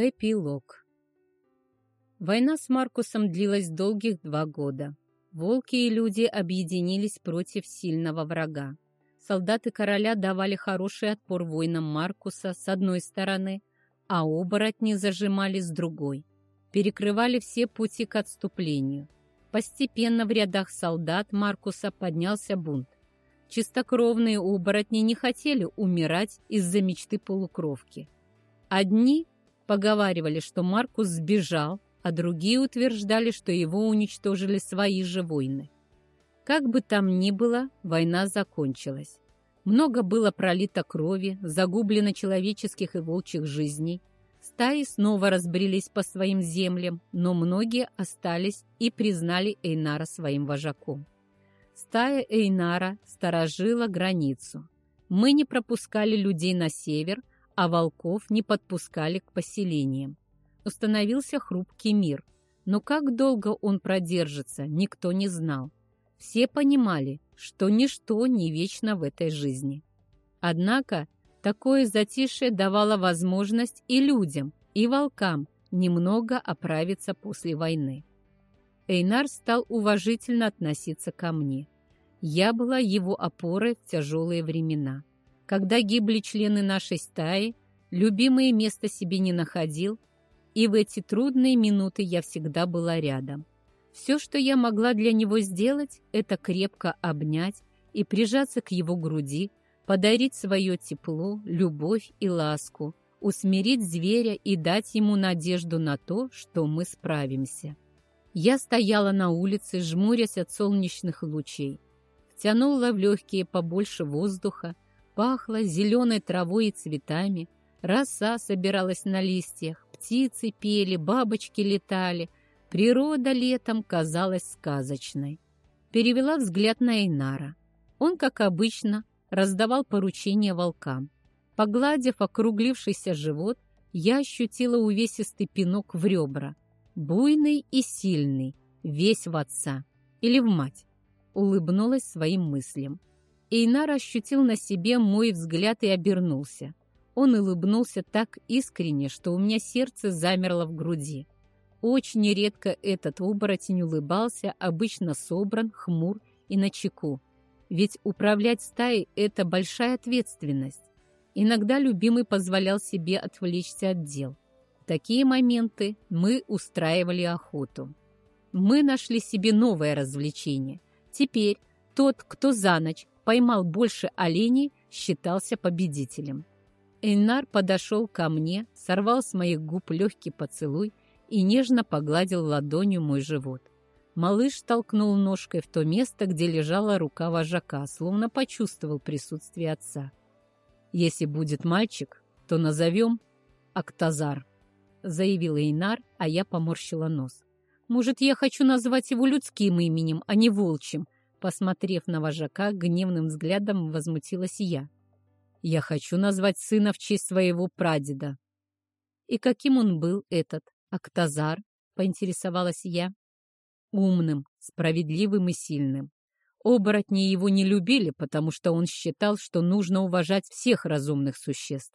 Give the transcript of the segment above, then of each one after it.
Эпилог Война с Маркусом длилась долгих два года. Волки и люди объединились против сильного врага. Солдаты короля давали хороший отпор воинам Маркуса с одной стороны, а оборотни зажимали с другой. Перекрывали все пути к отступлению. Постепенно в рядах солдат Маркуса поднялся бунт. Чистокровные оборотни не хотели умирать из-за мечты полукровки. Одни поговаривали, что Маркус сбежал, а другие утверждали, что его уничтожили свои же войны. Как бы там ни было, война закончилась. Много было пролито крови, загублено человеческих и волчьих жизней. Стаи снова разбрелись по своим землям, но многие остались и признали Эйнара своим вожаком. Стая Эйнара сторожила границу. Мы не пропускали людей на север, а волков не подпускали к поселениям. Установился хрупкий мир, но как долго он продержится, никто не знал. Все понимали, что ничто не вечно в этой жизни. Однако такое затишье давало возможность и людям, и волкам немного оправиться после войны. Эйнар стал уважительно относиться ко мне. Я была его опорой в тяжелые времена. Когда гибли члены нашей стаи, любимое место себе не находил, и в эти трудные минуты я всегда была рядом. Все, что я могла для него сделать, это крепко обнять и прижаться к его груди, подарить свое тепло, любовь и ласку, усмирить зверя и дать ему надежду на то, что мы справимся. Я стояла на улице, жмурясь от солнечных лучей, втянула в легкие побольше воздуха, Пахло зеленой травой и цветами, роса собиралась на листьях, птицы пели, бабочки летали. Природа летом казалась сказочной. Перевела взгляд на Эйнара. Он, как обычно, раздавал поручения волкам. Погладив округлившийся живот, я ощутила увесистый пинок в ребра. Буйный и сильный, весь в отца. Или в мать. Улыбнулась своим мыслям. Эйнар ощутил на себе мой взгляд и обернулся. Он улыбнулся так искренне, что у меня сердце замерло в груди. Очень редко этот оборотень улыбался, обычно собран, хмур и начеку. Ведь управлять стаей – это большая ответственность. Иногда любимый позволял себе отвлечься от дел. В такие моменты мы устраивали охоту. Мы нашли себе новое развлечение. Теперь тот, кто за ночь поймал больше оленей, считался победителем. Эйнар подошел ко мне, сорвал с моих губ легкий поцелуй и нежно погладил ладонью мой живот. Малыш толкнул ножкой в то место, где лежала рука вожака, словно почувствовал присутствие отца. «Если будет мальчик, то назовем Актазар», — заявил Эйнар, а я поморщила нос. «Может, я хочу назвать его людским именем, а не волчьим?» Посмотрев на вожака, гневным взглядом возмутилась я. «Я хочу назвать сына в честь своего прадеда». «И каким он был, этот Актазар?» — поинтересовалась я. «Умным, справедливым и сильным. Оборотни его не любили, потому что он считал, что нужно уважать всех разумных существ.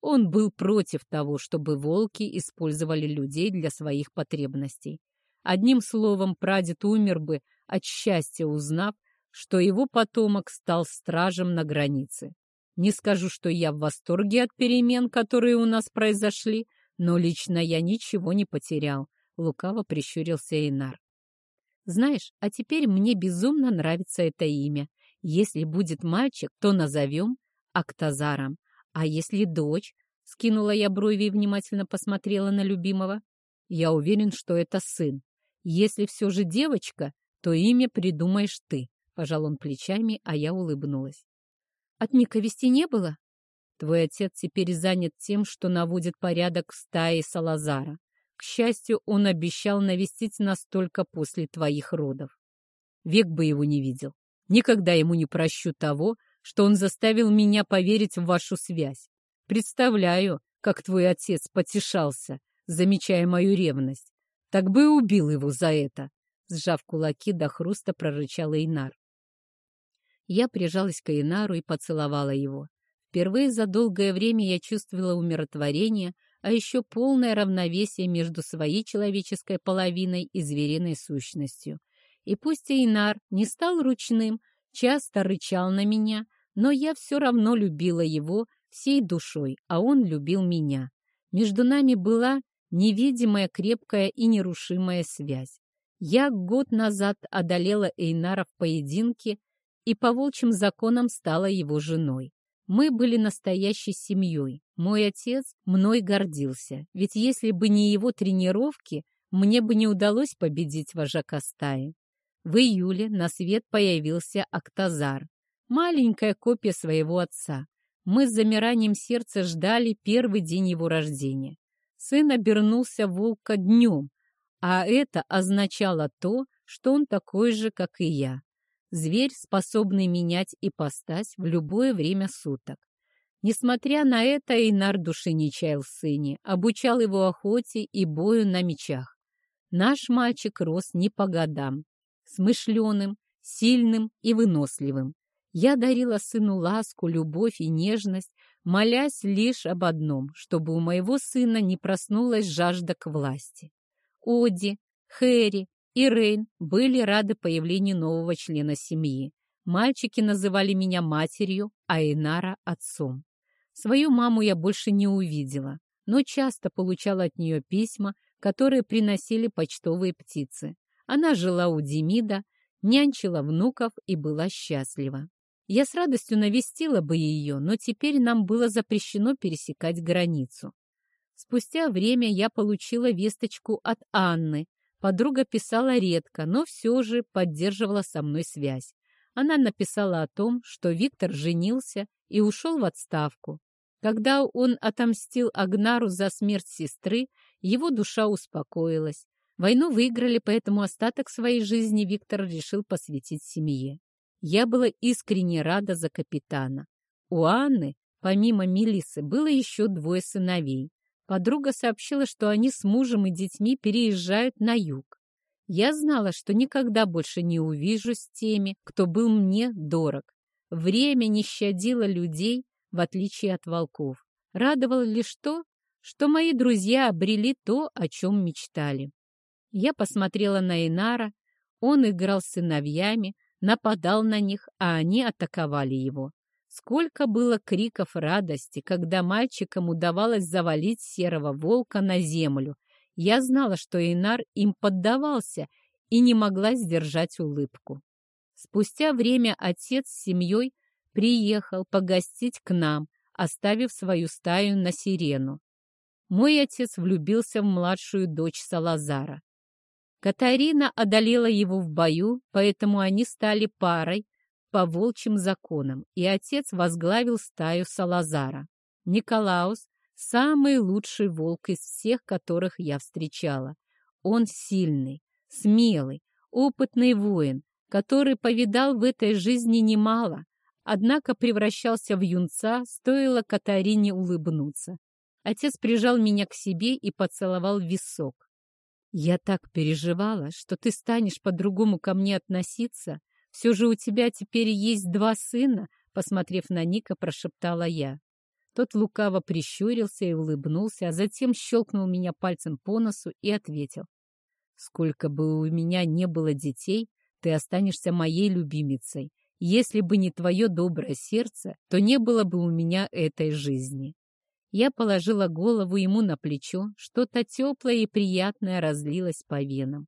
Он был против того, чтобы волки использовали людей для своих потребностей. Одним словом, прадед умер бы от счастья, узнав, что его потомок стал стражем на границе. Не скажу, что я в восторге от перемен, которые у нас произошли, но лично я ничего не потерял, — лукаво прищурился Эйнар. Знаешь, а теперь мне безумно нравится это имя. Если будет мальчик, то назовем Актазаром. А если дочь? Скинула я брови и внимательно посмотрела на любимого. Я уверен, что это сын. Если все же девочка, то имя придумаешь ты. Пожал он плечами, а я улыбнулась. От Ника вести не было? Твой отец теперь занят тем, что наводит порядок в стае Салазара. К счастью, он обещал навестить нас только после твоих родов. Век бы его не видел. Никогда ему не прощу того, что он заставил меня поверить в вашу связь. Представляю, как твой отец потешался, замечая мою ревность. Так бы и убил его за это. Сжав кулаки до хруста, прорычал Эйнар. Я прижалась к Эйнару и поцеловала его. Впервые за долгое время я чувствовала умиротворение, а еще полное равновесие между своей человеческой половиной и звериной сущностью. И пусть Эйнар не стал ручным, часто рычал на меня, но я все равно любила его всей душой, а он любил меня. Между нами была невидимая, крепкая и нерушимая связь. Я год назад одолела Эйнара в поединке и по волчьим законам стала его женой. Мы были настоящей семьей. Мой отец мной гордился, ведь если бы не его тренировки, мне бы не удалось победить вожака стаи. В июле на свет появился Актазар, маленькая копия своего отца. Мы с замиранием сердца ждали первый день его рождения. Сын обернулся волка днем, а это означало то, что он такой же, как и я. Зверь, способный менять ипостась в любое время суток. Несмотря на это, Эйнар души не чаял сыне, обучал его охоте и бою на мечах. Наш мальчик рос не по годам, смышленым, сильным и выносливым. Я дарила сыну ласку, любовь и нежность, молясь лишь об одном, чтобы у моего сына не проснулась жажда к власти. Оди, Хэри и Рейн были рады появлению нового члена семьи. Мальчики называли меня матерью, а Инара — отцом. Свою маму я больше не увидела, но часто получала от нее письма, которые приносили почтовые птицы. Она жила у Демида, нянчила внуков и была счастлива. Я с радостью навестила бы ее, но теперь нам было запрещено пересекать границу. Спустя время я получила весточку от Анны, Подруга писала редко, но все же поддерживала со мной связь. Она написала о том, что Виктор женился и ушел в отставку. Когда он отомстил Агнару за смерть сестры, его душа успокоилась. Войну выиграли, поэтому остаток своей жизни Виктор решил посвятить семье. Я была искренне рада за капитана. У Анны, помимо Мелисы, было еще двое сыновей. Подруга сообщила, что они с мужем и детьми переезжают на юг. Я знала, что никогда больше не увижу с теми, кто был мне дорог. Время не щадило людей, в отличие от волков. Радовало лишь то, что мои друзья обрели то, о чем мечтали. Я посмотрела на Инара, он играл с сыновьями, нападал на них, а они атаковали его. Сколько было криков радости, когда мальчикам удавалось завалить серого волка на землю. Я знала, что Инар им поддавался и не могла сдержать улыбку. Спустя время отец с семьей приехал погостить к нам, оставив свою стаю на сирену. Мой отец влюбился в младшую дочь Салазара. Катарина одолела его в бою, поэтому они стали парой, по волчьим законам, и отец возглавил стаю Салазара. Николаус – самый лучший волк из всех, которых я встречала. Он сильный, смелый, опытный воин, который повидал в этой жизни немало, однако превращался в юнца, стоило Катарине улыбнуться. Отец прижал меня к себе и поцеловал висок. «Я так переживала, что ты станешь по-другому ко мне относиться, «Все же у тебя теперь есть два сына», — посмотрев на Ника, прошептала я. Тот лукаво прищурился и улыбнулся, а затем щелкнул меня пальцем по носу и ответил. «Сколько бы у меня не было детей, ты останешься моей любимицей. Если бы не твое доброе сердце, то не было бы у меня этой жизни». Я положила голову ему на плечо, что-то теплое и приятное разлилось по венам.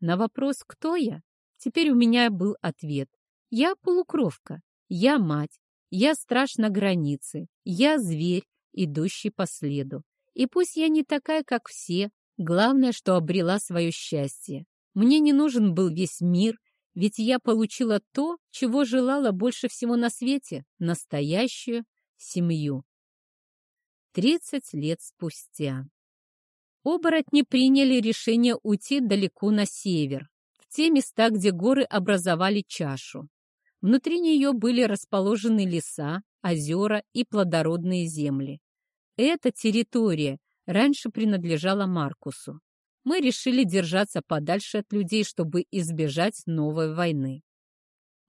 На вопрос «Кто я?» Теперь у меня был ответ. Я полукровка, я мать, я страж на границе, я зверь, идущий по следу. И пусть я не такая, как все, главное, что обрела свое счастье. Мне не нужен был весь мир, ведь я получила то, чего желала больше всего на свете — настоящую семью. Тридцать лет спустя. Оборотни приняли решение уйти далеко на север, те места, где горы образовали чашу. Внутри нее были расположены леса, озера и плодородные земли. Эта территория раньше принадлежала Маркусу. Мы решили держаться подальше от людей, чтобы избежать новой войны.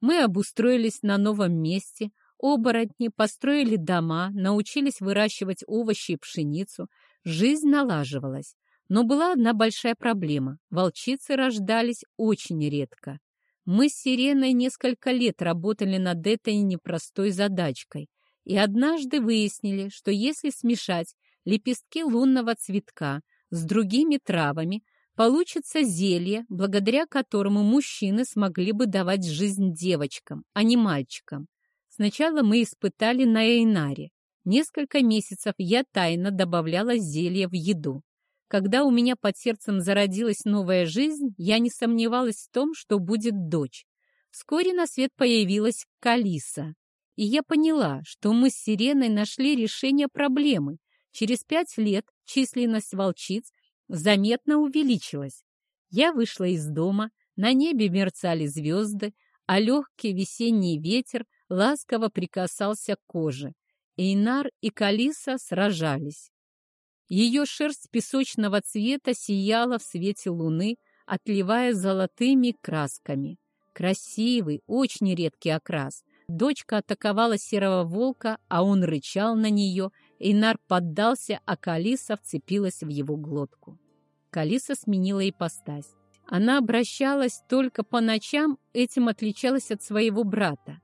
Мы обустроились на новом месте, оборотни построили дома, научились выращивать овощи и пшеницу, Жизнь налаживалась, но была одна большая проблема. Волчицы рождались очень редко. Мы с Сиреной несколько лет работали над этой непростой задачкой и однажды выяснили, что если смешать лепестки лунного цветка с другими травами, получится зелье, благодаря которому мужчины смогли бы давать жизнь девочкам, а не мальчикам. Сначала мы испытали на Эйнаре. Несколько месяцев я тайно добавляла зелье в еду. Когда у меня под сердцем зародилась новая жизнь, я не сомневалась в том, что будет дочь. Вскоре на свет появилась Калиса. И я поняла, что мы с Сиреной нашли решение проблемы. Через пять лет численность волчиц заметно увеличилась. Я вышла из дома, на небе мерцали звезды, а легкий весенний ветер ласково прикасался к коже. Эйнар и Калиса сражались. Ее шерсть песочного цвета сияла в свете луны, отливая золотыми красками. Красивый, очень редкий окрас. Дочка атаковала серого волка, а он рычал на нее. Эйнар поддался, а Калиса вцепилась в его глотку. Калиса сменила ипостась. Она обращалась только по ночам, этим отличалась от своего брата.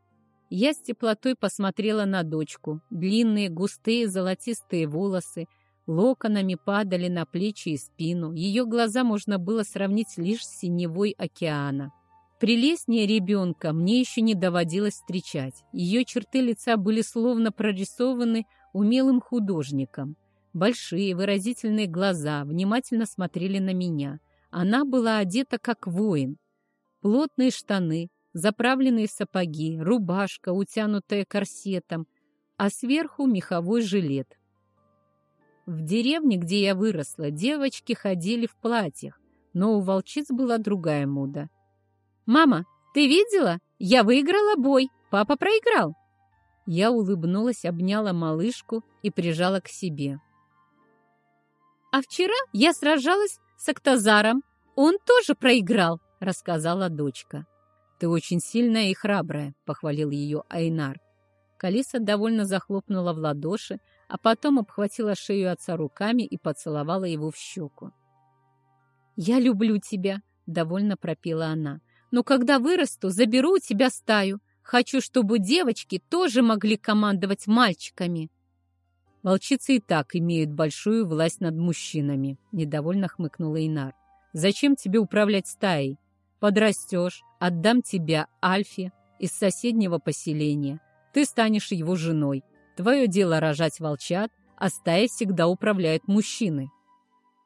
Я с теплотой посмотрела на дочку. Длинные, густые, золотистые волосы — локонами падали на плечи и спину. Ее глаза можно было сравнить лишь с синевой океана. Прелестнее ребенка мне еще не доводилось встречать. Ее черты лица были словно прорисованы умелым художником. Большие выразительные глаза внимательно смотрели на меня. Она была одета как воин. Плотные штаны, заправленные сапоги, рубашка, утянутая корсетом, а сверху меховой жилет. В деревне, где я выросла, девочки ходили в платьях, но у волчиц была другая мода. «Мама, ты видела? Я выиграла бой, папа проиграл!» Я улыбнулась, обняла малышку и прижала к себе. «А вчера я сражалась с Актазаром. Он тоже проиграл», — рассказала дочка. «Ты очень сильная и храбрая», — похвалил ее Айнар. Калиса довольно захлопнула в ладоши, а потом обхватила шею отца руками и поцеловала его в щеку. «Я люблю тебя», — довольно пропела она. «Но когда вырасту, заберу у тебя стаю. Хочу, чтобы девочки тоже могли командовать мальчиками». «Волчицы и так имеют большую власть над мужчинами», — недовольно хмыкнул Инар. «Зачем тебе управлять стаей? Подрастешь, отдам тебя Альфе из соседнего поселения. Ты станешь его женой. Твое дело рожать волчат, а стая всегда управляют мужчины.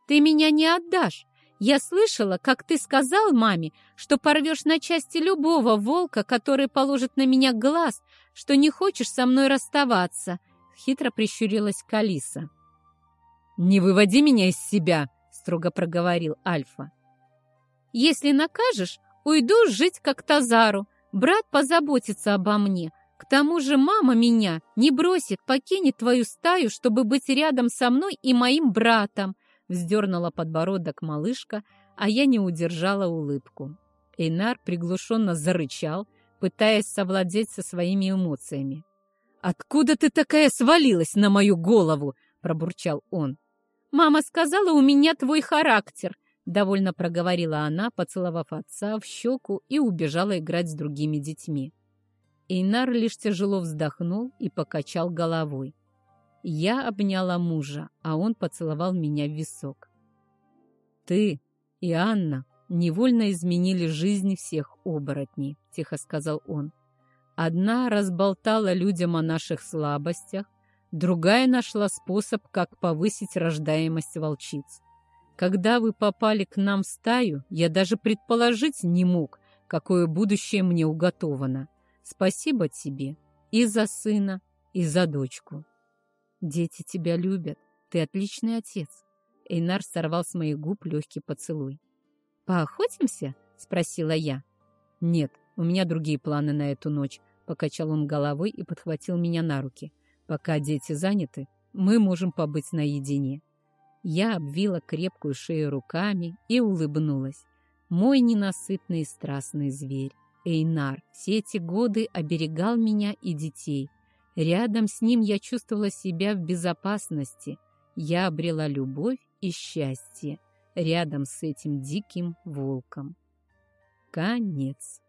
Ты меня не отдашь. Я слышала, как ты сказал маме, что порвешь на части любого волка, который положит на меня глаз, что не хочешь со мной расставаться. Хитро прищурилась Калиса. «Не выводи меня из себя», — строго проговорил Альфа. «Если накажешь, уйду жить как Тазару. Брат позаботится обо мне, к тому же мама меня не бросит, покинет твою стаю, чтобы быть рядом со мной и моим братом», вздернула подбородок малышка, а я не удержала улыбку. Эйнар приглушенно зарычал, пытаясь совладеть со своими эмоциями. «Откуда ты такая свалилась на мою голову?» – пробурчал он. «Мама сказала, у меня твой характер», – довольно проговорила она, поцеловав отца в щеку и убежала играть с другими детьми. Эйнар лишь тяжело вздохнул и покачал головой. Я обняла мужа, а он поцеловал меня в висок. «Ты и Анна невольно изменили жизни всех оборотней», — тихо сказал он. «Одна разболтала людям о наших слабостях, другая нашла способ, как повысить рождаемость волчиц. Когда вы попали к нам в стаю, я даже предположить не мог, какое будущее мне уготовано. Спасибо тебе и за сына, и за дочку. Дети тебя любят, ты отличный отец. Эйнар сорвал с моих губ легкий поцелуй. «Поохотимся?» — спросила я. «Нет, у меня другие планы на эту ночь», — покачал он головой и подхватил меня на руки. «Пока дети заняты, мы можем побыть наедине». Я обвила крепкую шею руками и улыбнулась. Мой ненасытный страстный зверь. Эйнар все эти годы оберегал меня и детей. Рядом с ним я чувствовала себя в безопасности. я обрела любовь и счастье рядом с этим диким волком. Конец.